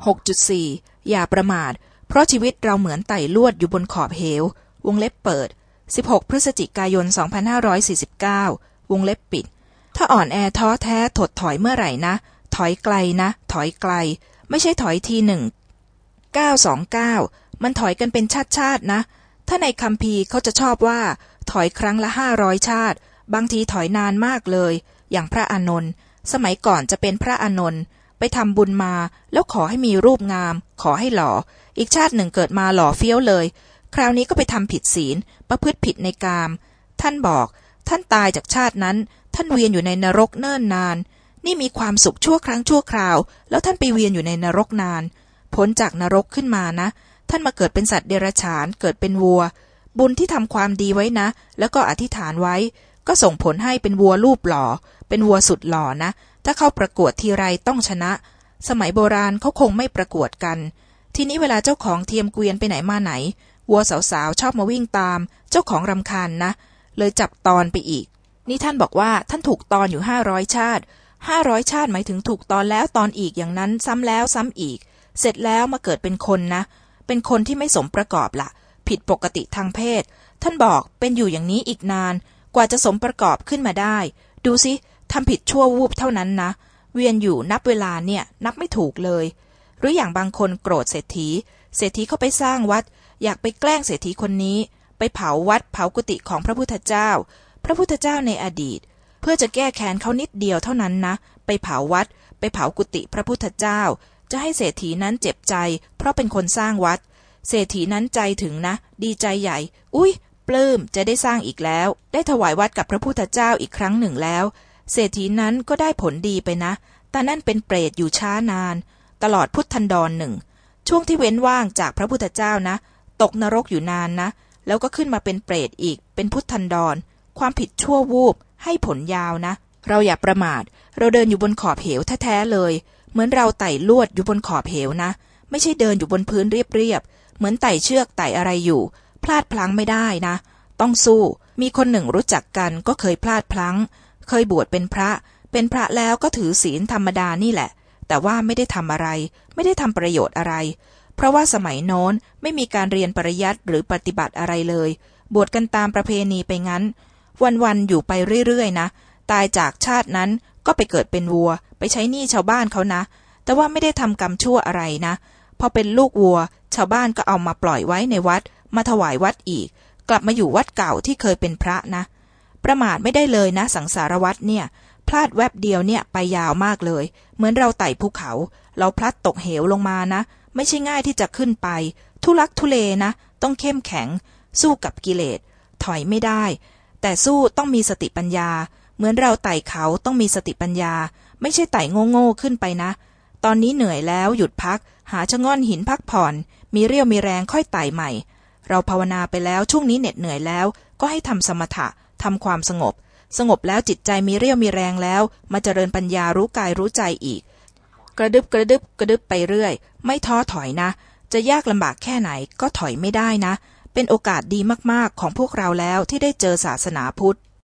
6.4 อย่าประมาท เพราะชีวิตเราเหมือนไต่ลวดอยู่บนขอบเหว วงเล็บเปิด 16 พฤศจิกายน 2549 วงเล็บปิด ถ้าอ่อนแอท้อแท้ถดถอยเมื่อไหร่นะ ถอยไกลนะ ถอยไกล ไม่ใช่ถอยทีหนึ่ง 929 มันถอยกันเป็นชาติชาตินะ ถ้าในคำพีเขาจะชอบว่า ถอยครั้งละห้าร้อยชาติ บางทีถอยนานมากเลย อย่างพระอานนท์ สมัยก่อนจะเป็นพระอานนท์ ไปทำบุญมา แล้วขอให้มีรูปงาม ขอให้หล่อ อีกชาติหนึ่งเกิดมาหล่อเฟี้ยวเลย คราวนี้ก็ไปทำผิดศีล ประพฤติผิดในกาม ท่านบอก ท่านตายจากชาตินั้น ท่านเวียนอยู่ในนรกเนิ่นนาน นี่มีความสุขชั่วครั้งชั่วคราว แล้วท่านไปเวียนอยู่ในนรกนาน พ้นจากนรกขึ้นมานะ ท่านมาเกิดเป็นสัตว์เดรัจฉาน เกิดเป็นวัว บุญที่ทำความดีไว้นะ แล้วก็อธิษฐานไว้ ก็ส่งผลให้เป็นวัวรูปหล่อ เป็นวัวสุดหล่อนะ ถ้าเข้าประกวดทีไรต้องชนะ สมัยโบราณเขาคงไม่ประกวดกัน ทีนี้เวลาเจ้าของเทียมเกวียนไปไหนมาไหน วัวสาวๆชอบมาวิ่งตาม เจ้าของรำคาญนะ เลยจับตอนไปอีก นี่ท่านบอกว่าท่านถูกตอนอยู่ห้าร้อยชาติห้าร้อยชาติหมายถึงถูกตอนแล้วตอนอีกอย่างนั้นซ้ำแล้วซ้ำอีก เสร็จแล้วมาเกิดเป็นคนนะ เป็นคนที่ไม่สมประกอบละผิดปกติทางเพศ ท่านบอกเป็นอยู่อย่างนี้อีกนาน กว่าจะสมประกอบขึ้นมาได้ ดูสิทำผิดชั่ววูบเท่านั้นนะ เวียนอยู่นับเวลาเนี่ยนับไม่ถูกเลย หรืออย่างบางคนโกรธเศรษฐี เศรษฐีเขาไปสร้างวัด อยากไปแกล้งเศรษฐีคนนี้ ไปเผาวัดเผากุฏิของพระพุทธเจ้า พระพุทธเจ้าในอดีต เพื่อจะแก้แค้นเขานิดเดียวเท่านั้นนะ ไปเผาวัด ไปเผากุฏิพระพุทธเจ้า จะให้เศรษฐีนั้นเจ็บใจ เพราะเป็นคนสร้างวัด เศรษฐีนั้นใจถึงนะ ดีใจใหญ่ อุ้ย ปลื้มจะได้สร้างอีกแล้ว ได้ถวายวัดกับพระพุทธเจ้าอีกครั้งหนึ่งแล้ว เศรษฐีนั้นก็ได้ผลดีไปนะ แต่นั่นเป็นเปรตอยู่ช้านาน ตลอดพุทธันดรหนึ่ง ช่วงที่เว้นว่างจากพระพุทธเจ้านะ ตกนรกอยู่นานนะ แล้วก็ขึ้นมาเป็นเปรตอีก เป็นพุทธันดร ความผิดชั่ววูบ ให้ผลยาวนะ เราอย่าประมาท เราเดินอยู่บนขอบเหวแท้ๆเลย เหมือนเราไต่ลวดอยู่บนขอบเหวนะ ไม่ใช่เดินอยู่บนพื้นเรียบๆ เหมือนไต่เชือกไต่อะไรอยู่ พลาดพลั้งไม่ได้นะ ต้องสู้ มีคนหนึ่งรู้จักกันก็เคยพลาดพลั้ง เคยบวชเป็นพระ เป็นพระแล้วก็ถือศีลธรรมดานี่แหละ แต่ว่าไม่ได้ทำอะไร ไม่ได้ทำประโยชน์อะไร เพราะว่าสมัยโน้นไม่มีการเรียนปริยัติหรือปฏิบัติอะไรเลย บวชกันตามประเพณีไปงั้น วันๆอยู่ไปเรื่อยๆนะ ตายจากชาตินั้นก็ไปเกิดเป็นวัว ไปใช้หนี้ชาวบ้านเขานะ แต่ว่าไม่ได้ทำกรรมชั่วอะไรนะ พอเป็นลูกวัว ชาวบ้านก็เอามาปล่อยไว้ในวัด มาถวายวัดอีก กลับมาอยู่วัดเก่าที่เคยเป็นพระนะ ประมาทไม่ได้เลยนะ สังสารวัตรเนี่ย พลาดแวบเดียวเนี่ยไปยาวมากเลย เหมือนเราไต่ภูเขา เราพลัดตกเหวลงมานะ ไม่ใช่ง่ายที่จะขึ้นไป ทุลักทุเลนะ ต้องเข้มแข็ง สู้กับกิเลส ถอยไม่ได้ แต่สู้ต้องมีสติปัญญา เหมือนเราไต่เขาต้องมีสติปัญญา ไม่ใช่ไต่โง่ๆขึ้นไปนะตอนนี้เหนื่อยแล้วหยุดพัก หาชะง่อนหินพักผ่อน มีเรี่ยวมีแรงค่อยไต่ใหม่ เราภาวนาไปแล้วช่วงนี้เหน็ดเหนื่อยแล้ว ก็ให้ทำสมถะทำความสงบ สงบแล้วจิตใจมีเรี่ยวมีแรงแล้ว มาเจริญปัญญารู้กายรู้ใจอีก กระดึบกระดึบกระดึบไปเรื่อย ไม่ท้อถอยนะ จะยากลำบากแค่ไหนก็ถอยไม่ได้นะ เป็นโอกาสดีมากๆของพวกเราแล้วที่ได้เจอศาสนาพุทธ